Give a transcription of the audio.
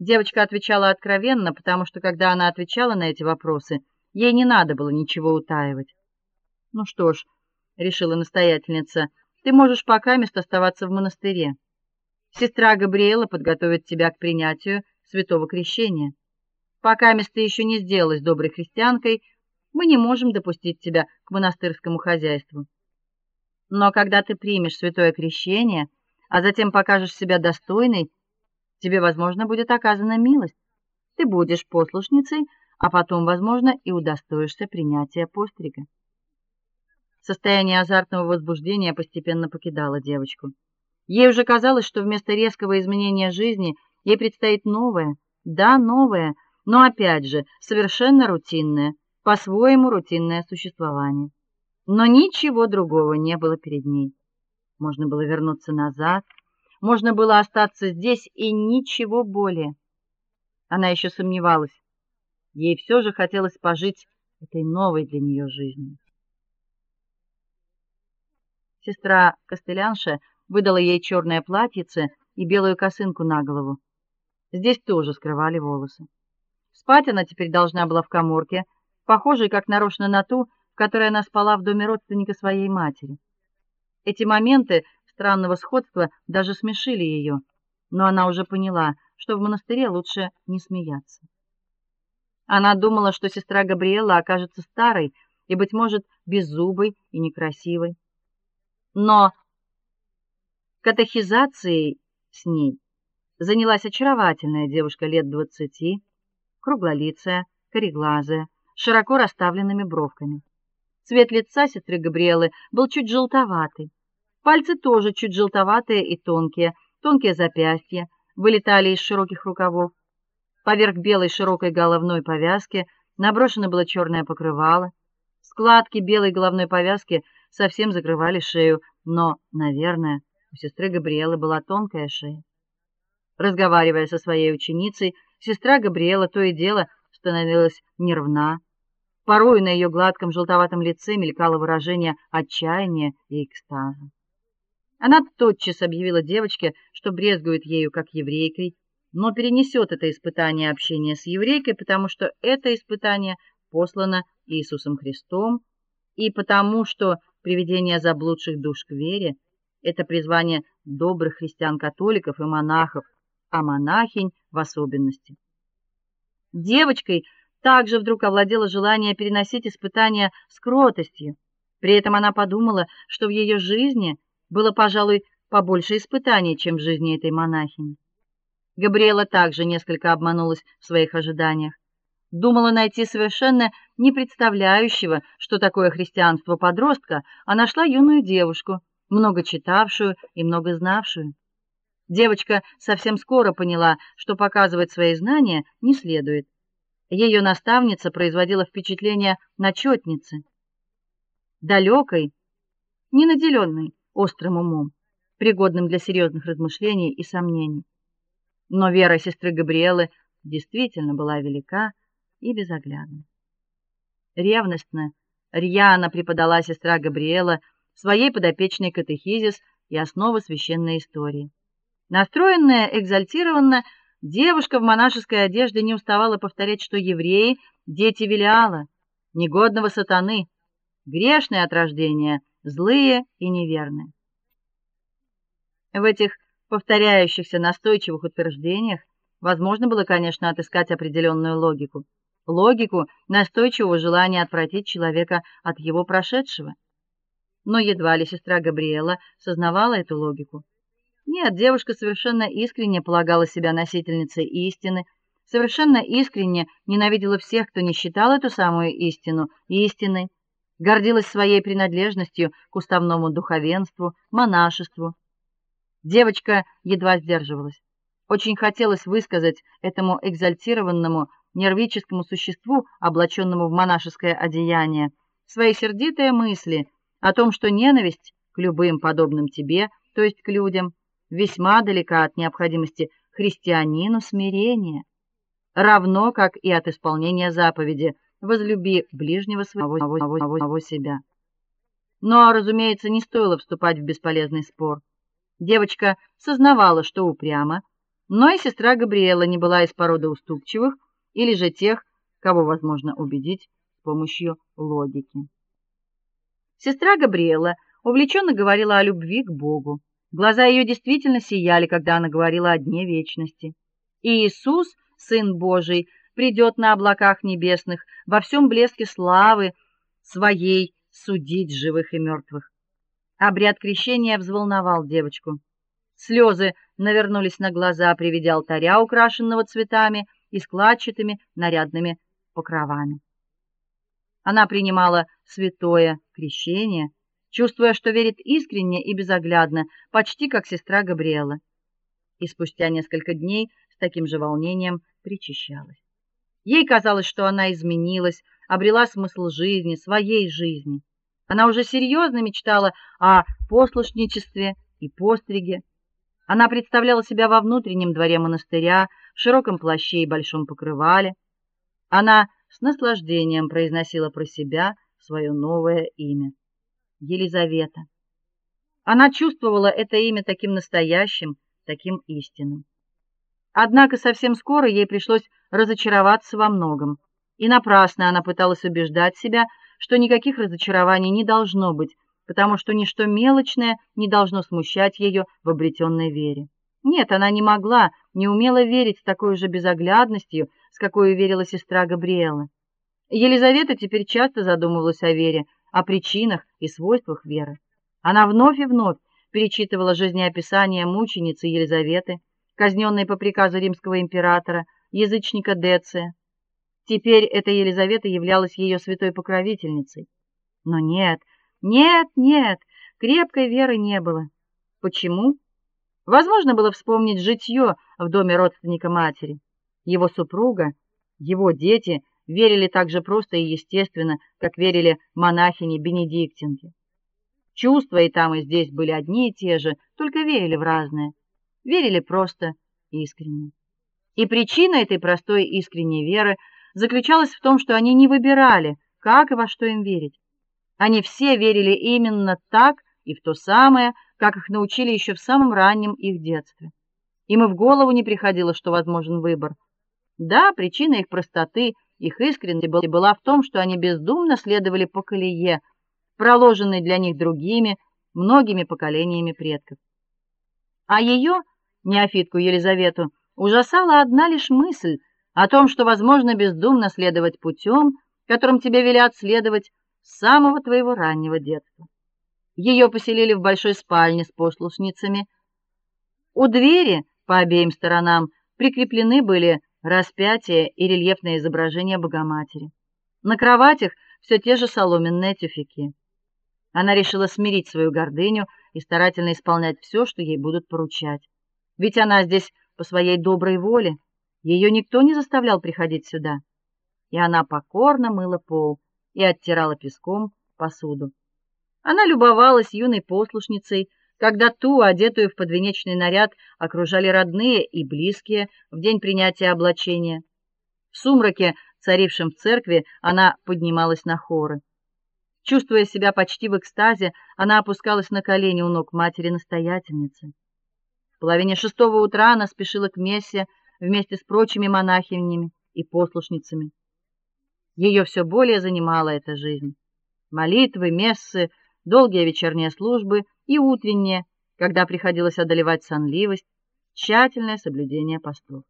Девочка отвечала откровенно, потому что когда она отвечала на эти вопросы, ей не надо было ничего утаивать. Ну что ж, решила настоятельница, ты можешь пока место оставаться в монастыре. Сестра Габриэла подготовит тебя к принятию святого крещения. Пока место еще не сделалась доброй христианкой, мы не можем допустить тебя к монастырскому хозяйству. Но когда ты примешь святое крещение, а затем покажешь себя достойной, тебе, возможно, будет оказана милость. Ты будешь послушницей, а потом, возможно, и удостоишься принятия пострига. Состояние азартного возбуждения постепенно покидало девочку. Ей уже казалось, что вместо резкого изменения жизни ей предстоит новое, да, новое, но опять же, совершенно рутинное, по-своему рутинное существование. Но ничего другого не было перед ней. Можно было вернуться назад, можно было остаться здесь и ничего более. Она еще сомневалась. Ей все же хотелось пожить этой новой для нее жизнью. Сестра Костелянша выдала ей черное платьице и белую косынку на голову. Здесь тоже скрывали волосы. Спать она теперь должна была в каморке, похожей как нарочно на ту, в которой она спала в доме родственника своей матери. Эти моменты странного сходства даже смешили ее, но она уже поняла, что в монастыре лучше не смеяться. Она думала, что сестра Габриэла окажется старой и быть может беззубой и некрасивой. Но катехизацией с ней занялась очаровательная девушка лет двадцати, круглолицая, кореглазая, широко расставленными бровками. Цвет лица сестры Габриэлы был чуть желтоватый. Пальцы тоже чуть желтоватые и тонкие, тонкие запястья вылетали из широких рукавов. Поверх белой широкой головной повязки наброшено было черное покрывало. Складки белой головной повязки совсем закрывали шею, но, наверное, у сестры Габриэлы была тонкая шея. Разговаривая со своей ученицей, сестра Габриэла то и дело становилась нервна. Порой на ее гладком желтоватом лице мелькало выражение отчаяния и экстаза. Она тотчас объявила девочке, что брезгует ею как еврейкой, но перенесет это испытание общения с еврейкой, потому что это испытание послано Иисусом Христом, и потому что приведение заблудших душ к вере это призвание добрых христиан-католиков и монахов, а монахинь в особенности. Девочкой также вдруг овладело желание переносить испытания с кротостью. При этом она подумала, что в ее жизни было, пожалуй, побольше испытаний, чем в жизни этой монахини. Габриэла также несколько обманулась в своих ожиданиях. Думала найти совершенно не представляющего, что такое христианство подростка, а нашла юную девушку, много читавшую и много знавшую. Девочка совсем скоро поняла, что показывать свои знания не следует. Ее наставница производила впечатление начетницы, далекой, не наделенной острым умом, пригодным для серьезных размышлений и сомнений. Но вера сестры Габриэлы действительно была велика и безоглядна. Ревностно, рьяно преподала сестра Габриэла своей подопечной катехизис и основы священной истории. Настроенная экзальтированно, девушка в монашеской одежде не уставала повторять, что евреи дети Велиала, негодного сатаны, грешные от рождения, злые и неверные. В этих повторяющихся настойчивых утверждениях возможно было, конечно, отыскать определенную логику, логику настойчивого желания отвратить человека от его прошедшего. Но едва ли сестра Габриэла сознавала эту логику. Нет, девушка совершенно искренне полагала себя носительницей истины, совершенно искренне ненавидела всех, кто не считал эту самую истину истиной, гордилась своей принадлежностью к уставному духовенству, монашеству. Девочка едва сдерживалась. Очень хотелось высказать этому экзальтированному нервическому существу, облаченному в монашеское одеяние, свои сердитые мысли о том, что ненависть к любым подобным тебе, то есть к людям, весьма далека от необходимости христианину смирения, равно как и от исполнения заповеди возлюби ближнего своего самого себя. Но, разумеется, не стоило вступать в бесполезный спор. Девочка сознавала, что упряма, Но и сестра Габриэла не была из породы уступчивых или же тех, кого возможно убедить с помощью логики. Сестра Габриэла увлеченно говорила о любви к Богу. Глаза ее действительно сияли, когда она говорила о дне вечности. И Иисус, сын Божий, придет на облаках небесных во всем блеске славы своей судить живых и мертвых. Обряд крещения взволновал девочку. Слезы навернулись на глаза при виде алтаря, украшенного цветами и складчатыми нарядными покровами. Она принимала святое крещение, чувствуя, что верит искренне и безоглядно, почти как сестра Габриэла. И спустя несколько дней с таким же волнением причащалась. Ей казалось, что она изменилась, обрела смысл жизни, своей жизни. Она уже серьезно мечтала о послушничестве и постриге. Она представляла себя во внутреннем дворе монастыря, в широком плаще и большом покрывале. Она с наслаждением произносила про себя свое новое имя Елизавета. Она чувствовала это имя таким настоящим, таким истинным. Однако совсем скоро ей пришлось разочароваться во многом. И напрасно она пыталась убеждать себя, что никаких разочарований не должно быть, потому что ничто мелочное не должно смущать ее в обретенной вере. Нет, она не могла, не умела верить с такой же безоглядностью, с какой верила сестра Габриэла. Елизавета теперь часто задумывалась о вере, о причинах и свойствах веры. Она вновь и вновь перечитывала жизнеописание мученицы Елизаветы, казненной по приказу римского императора, язычника Деция. Теперь эта Елизавета являлась ее святой покровительницей. Но нет, нет, нет, крепкой веры не было. Почему? Возможно было вспомнить житье в доме родственника матери. Его супруга, его дети верили так же просто и естественно, как верили монахини-бенедиктинки. Чувства и там, и здесь были одни и те же, только верили в разное. Верили просто искренне. И причина этой простой искренней веры заключалась в том, что они не выбирали, как и во что им верить. Они все верили именно так и в то самое, как их научили еще в самом раннем их детстве. Им и в голову не приходило, что возможен выбор. Да, причина их простоты, их искренности была в том, что они бездумно следовали по колее, проложенной для них другими, многими поколениями предков. А ее, неофитку Елизавету, ужасала одна лишь мысль о том, что возможно бездумно следовать путем, которым тебе велят следовать с самого твоего раннего детства. Ее поселили в большой спальне с послушницами. У двери по обеим сторонам прикреплены были распятие и рельефное изображение Богоматери. На кроватях все те же соломенные тюфяки. Она решила смирить свою гордыню и старательно исполнять все, что ей будут поручать. Ведь она здесь по своей доброй воле, ее никто не заставлял приходить сюда. И она покорно мыла пол и оттирала песком посуду. Она любовалась юной послушницей, когда ту, одетую в подвенечный наряд, окружали родные и близкие в день принятия облачения. В сумраке, царившем в церкви, она поднималась на хоры. Чувствуя себя почти в экстазе, она опускалась на колени у ног матери-настоятельницы. В половине шестого утра она спешила к мессе вместе с прочими монахинями и послушницами. Ее все более занимала эта жизнь. Молитвы, мессы, долгие вечерние службы и утренние, когда приходилось одолевать сонливость, тщательное соблюдение постов.